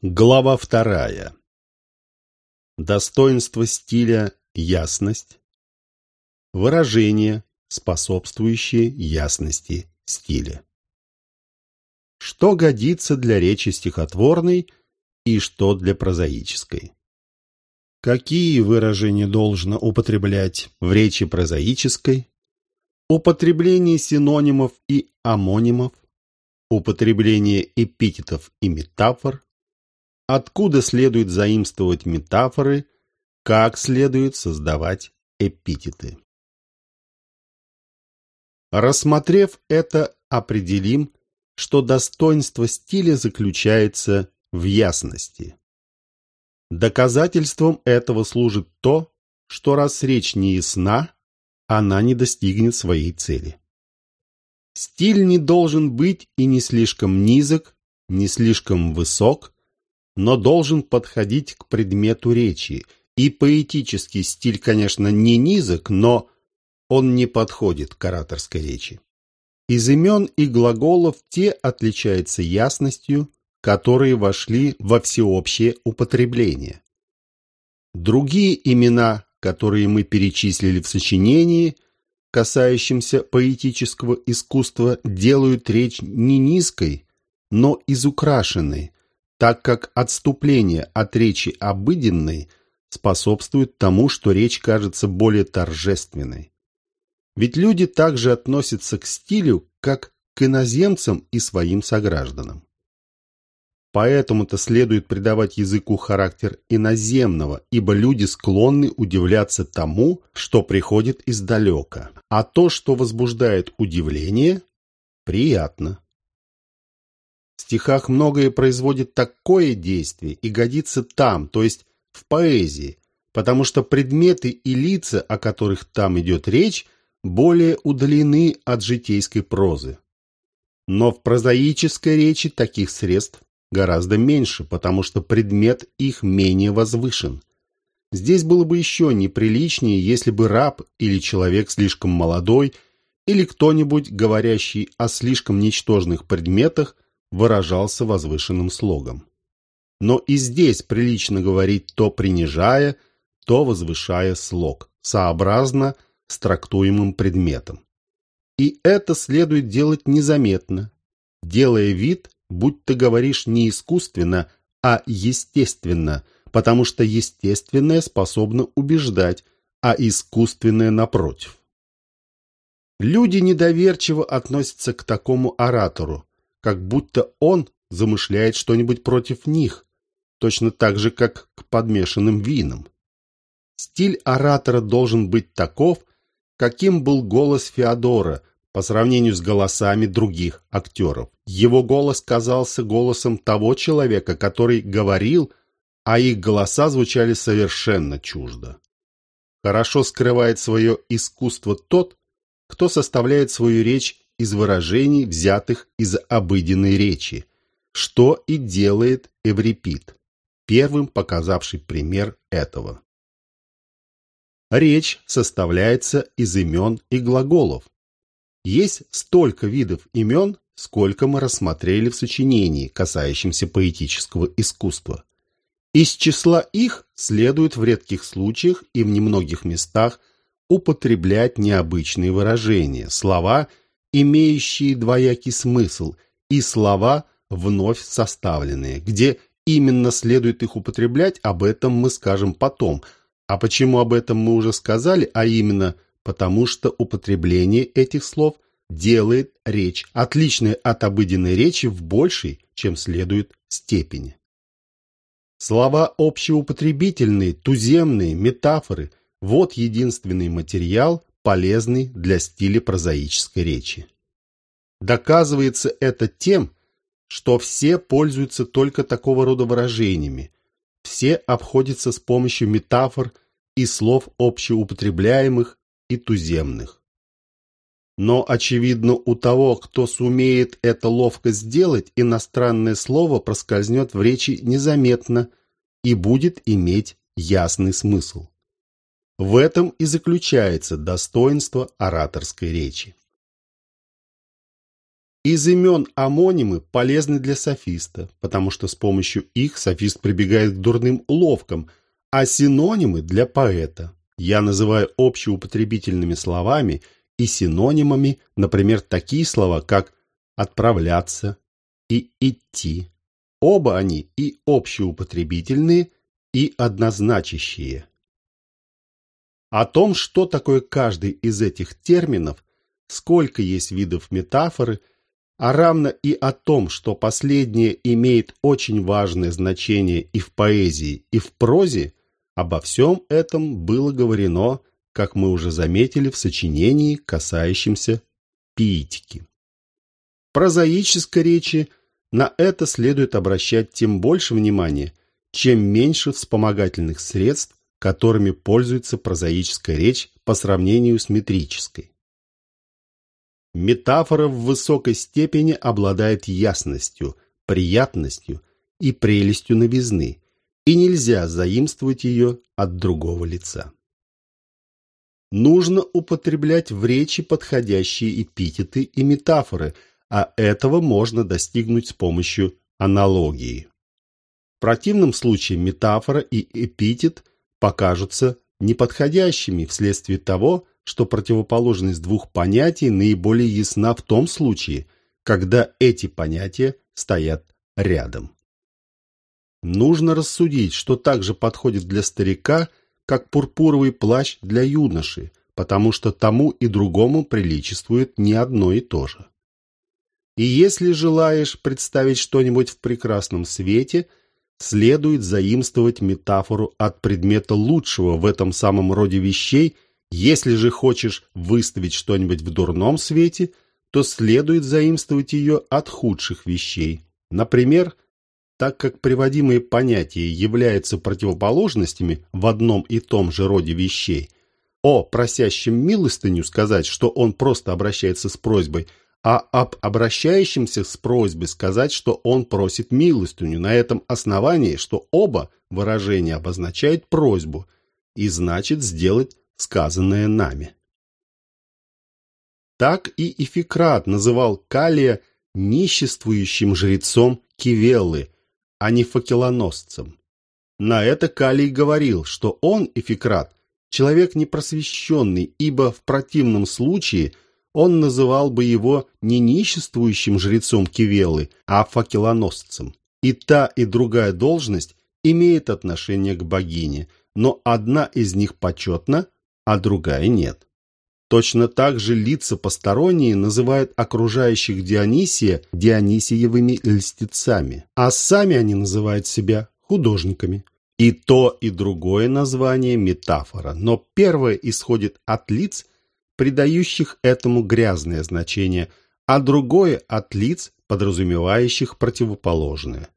Глава вторая. Достоинство стиля – ясность. Выражение, способствующее ясности стиля. Что годится для речи стихотворной и что для прозаической? Какие выражения должно употреблять в речи прозаической? Употребление синонимов и амонимов, употребление эпитетов и метафор – откуда следует заимствовать метафоры, как следует создавать эпитеты. Рассмотрев это, определим, что достоинство стиля заключается в ясности. Доказательством этого служит то, что раз речь не ясна, она не достигнет своей цели. Стиль не должен быть и не слишком низок, не слишком высок, но должен подходить к предмету речи. И поэтический стиль, конечно, не низок, но он не подходит к ораторской речи. Из имен и глаголов те отличаются ясностью, которые вошли во всеобщее употребление. Другие имена, которые мы перечислили в сочинении, касающимся поэтического искусства, делают речь не низкой, но изукрашенной, так как отступление от речи обыденной способствует тому, что речь кажется более торжественной. Ведь люди также относятся к стилю, как к иноземцам и своим согражданам. Поэтому-то следует придавать языку характер иноземного, ибо люди склонны удивляться тому, что приходит издалека, а то, что возбуждает удивление, приятно. Стихах многое производит такое действие и годится там, то есть в поэзии, потому что предметы и лица, о которых там идет речь, более удалены от житейской прозы. Но в прозаической речи таких средств гораздо меньше, потому что предмет их менее возвышен. Здесь было бы еще неприличнее, если бы раб или человек слишком молодой, или кто-нибудь, говорящий о слишком ничтожных предметах, выражался возвышенным слогом. Но и здесь прилично говорить то принижая, то возвышая слог, сообразно с трактуемым предметом. И это следует делать незаметно, делая вид, будь ты говоришь не искусственно, а естественно, потому что естественное способно убеждать, а искусственное напротив. Люди недоверчиво относятся к такому оратору, как будто он замышляет что-нибудь против них, точно так же, как к подмешанным винам. Стиль оратора должен быть таков, каким был голос Феодора по сравнению с голосами других актеров. Его голос казался голосом того человека, который говорил, а их голоса звучали совершенно чуждо. Хорошо скрывает свое искусство тот, кто составляет свою речь из выражений, взятых из обыденной речи, что и делает Эврипид, первым показавший пример этого. Речь составляется из имен и глаголов. Есть столько видов имен, сколько мы рассмотрели в сочинении, касающемся поэтического искусства. Из числа их следует в редких случаях и в немногих местах употреблять необычные выражения, слова – имеющие двоякий смысл, и слова, вновь составленные. Где именно следует их употреблять, об этом мы скажем потом. А почему об этом мы уже сказали, а именно потому, что употребление этих слов делает речь, отличной от обыденной речи, в большей, чем следует, степени. Слова общеупотребительные, туземные, метафоры – вот единственный материал, полезный для стиля прозаической речи. Доказывается это тем, что все пользуются только такого рода выражениями, все обходятся с помощью метафор и слов общеупотребляемых и туземных. Но, очевидно, у того, кто сумеет это ловко сделать, иностранное слово проскользнет в речи незаметно и будет иметь ясный смысл. В этом и заключается достоинство ораторской речи. Из имен амонимы полезны для софиста, потому что с помощью их софист прибегает к дурным уловкам, а синонимы для поэта. Я называю общеупотребительными словами и синонимами, например, такие слова, как «отправляться» и «идти». Оба они и общеупотребительные, и однозначащие. О том, что такое каждый из этих терминов, сколько есть видов метафоры, а равно и о том, что последнее имеет очень важное значение и в поэзии, и в прозе, обо всем этом было говорено, как мы уже заметили в сочинении, касающемся пиитики. Прозаической речи на это следует обращать тем больше внимания, чем меньше вспомогательных средств, которыми пользуется прозаическая речь по сравнению с метрической. Метафора в высокой степени обладает ясностью, приятностью и прелестью новизны, и нельзя заимствовать ее от другого лица. Нужно употреблять в речи подходящие эпитеты и метафоры, а этого можно достигнуть с помощью аналогии. В противном случае метафора и эпитет покажутся неподходящими вследствие того, что противоположность двух понятий наиболее ясна в том случае, когда эти понятия стоят рядом. Нужно рассудить, что также подходит для старика, как пурпуровый плащ для юноши, потому что тому и другому приличествует не одно и то же. И если желаешь представить что-нибудь в прекрасном свете – следует заимствовать метафору от предмета лучшего в этом самом роде вещей, если же хочешь выставить что-нибудь в дурном свете, то следует заимствовать ее от худших вещей. Например, так как приводимые понятия являются противоположностями в одном и том же роде вещей, о просящем милостыню сказать, что он просто обращается с просьбой – а об обращающемся с просьбой сказать, что он просит милостыню на этом основании, что оба выражения обозначают просьбу и значит сделать сказанное нами. Так и Ификрат называл Калия ниществующим жрецом Кивеллы, а не факелоносцем. На это Калий говорил, что он, Ификрат, человек непросвещенный, ибо в противном случае – он называл бы его не ниществующим жрецом Кивелы, а факелоносцем. И та, и другая должность имеет отношение к богине, но одна из них почетна, а другая нет. Точно так же лица посторонние называют окружающих Дионисия Дионисиевыми льстецами, а сами они называют себя художниками. И то, и другое название – метафора, но первое исходит от лиц – придающих этому грязное значение, а другое от лиц, подразумевающих противоположное.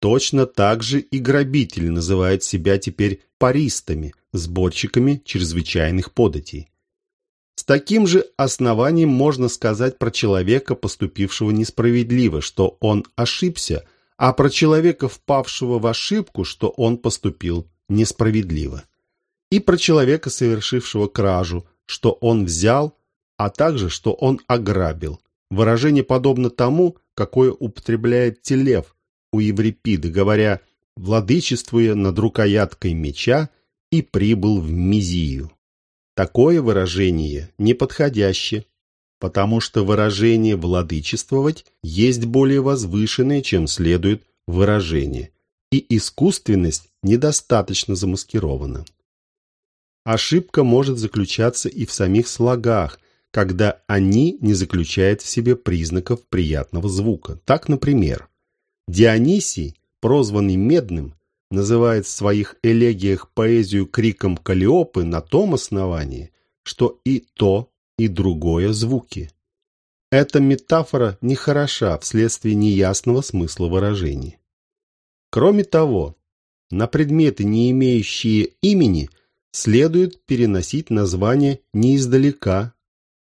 Точно так же и грабитель называет себя теперь паристами, сборщиками чрезвычайных податей. С таким же основанием можно сказать про человека, поступившего несправедливо, что он ошибся, а про человека, впавшего в ошибку, что он поступил несправедливо. И про человека, совершившего кражу, что он взял, а также, что он ограбил. Выражение подобно тому, какое употребляет Телев у Еврипида, говоря «владычествуя над рукояткой меча и прибыл в Мизию». Такое выражение неподходящее, потому что выражение «владычествовать» есть более возвышенное, чем следует выражение, и искусственность недостаточно замаскирована. Ошибка может заключаться и в самих слогах, когда они не заключают в себе признаков приятного звука. Так, например, Дионисий, прозванный Медным, называет в своих элегиях поэзию криком Калиопы на том основании, что и то, и другое звуки. Эта метафора нехороша вследствие неясного смысла выражений. Кроме того, на предметы, не имеющие имени, следует переносить название не издалека,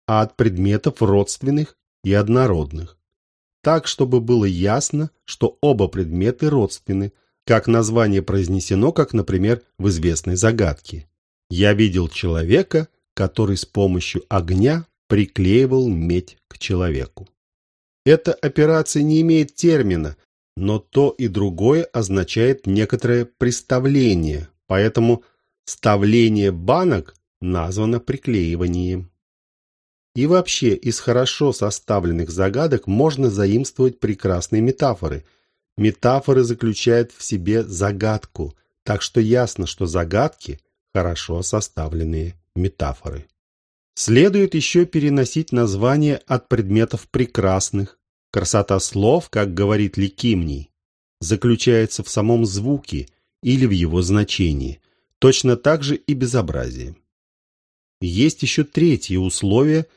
а от предметов родственных и однородных. Так, чтобы было ясно, что оба предметы родственны, как название произнесено, как, например, в известной загадке. Я видел человека, который с помощью огня приклеивал медь к человеку. Эта операция не имеет термина, но то и другое означает некоторое представление, поэтому ставление банок названо приклеиванием. И вообще, из хорошо составленных загадок можно заимствовать прекрасные метафоры. Метафоры заключают в себе загадку, так что ясно, что загадки – хорошо составленные метафоры. Следует еще переносить названия от предметов прекрасных. Красота слов, как говорит Ликимний, заключается в самом звуке или в его значении, точно так же и безобразие. Есть еще третье условие –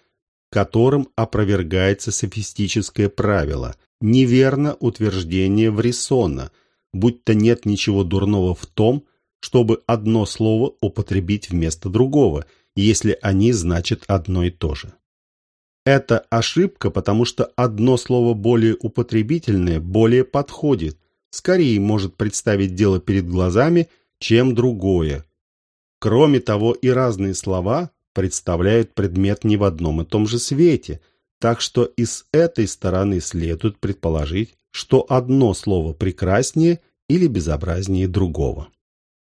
которым опровергается софистическое правило, неверно утверждение Врисона, будто нет ничего дурного в том, чтобы одно слово употребить вместо другого, если они значат одно и то же. Это ошибка, потому что одно слово более употребительное более подходит, скорее может представить дело перед глазами, чем другое. Кроме того, и разные слова представляют предмет не в одном и том же свете, так что и с этой стороны следует предположить, что одно слово прекраснее или безобразнее другого.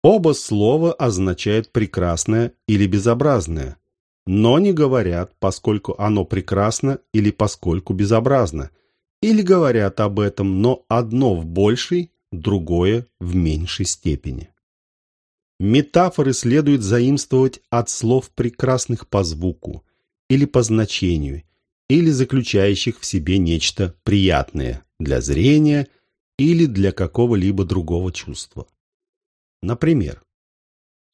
Оба слова означают прекрасное или безобразное, но не говорят, поскольку оно прекрасно или поскольку безобразно, или говорят об этом, но одно в большей, другое в меньшей степени. Метафоры следует заимствовать от слов прекрасных по звуку или по значению, или заключающих в себе нечто приятное для зрения или для какого-либо другого чувства. Например,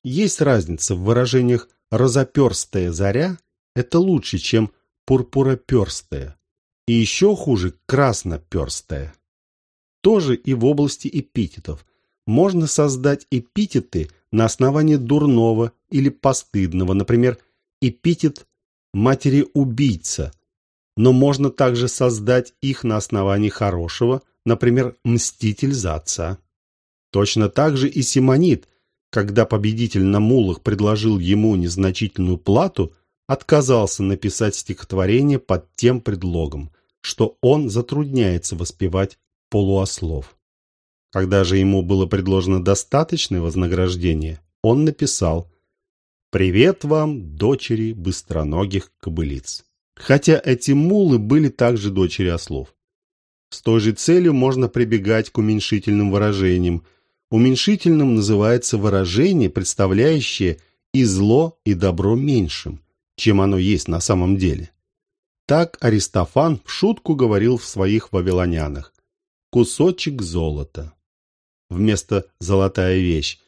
есть разница в выражениях «розоперстая заря» – это лучше, чем «пурпуроперстая», и еще хуже «красноперстая». Тоже и в области эпитетов. Можно создать эпитеты – на основании дурного или постыдного, например, эпитет «матери-убийца», но можно также создать их на основании хорошего, например, «мститель за отца». Точно так же и Симонит, когда победитель на мулах предложил ему незначительную плату, отказался написать стихотворение под тем предлогом, что он затрудняется воспевать полуослов. Когда же ему было предложено достаточное вознаграждение, он написал «Привет вам, дочери быстроногих кобылиц». Хотя эти мулы были также дочери ослов. С той же целью можно прибегать к уменьшительным выражениям. Уменьшительным называется выражение, представляющее и зло, и добро меньшим, чем оно есть на самом деле. Так Аристофан в шутку говорил в своих вавилонянах. «Кусочек золота» вместо «золотая вещь»,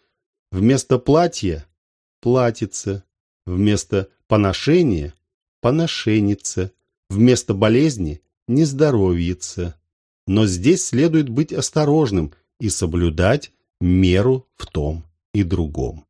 вместо платья – платьице, вместо поношения – поношенница, вместо болезни – нездоровьица. Но здесь следует быть осторожным и соблюдать меру в том и другом.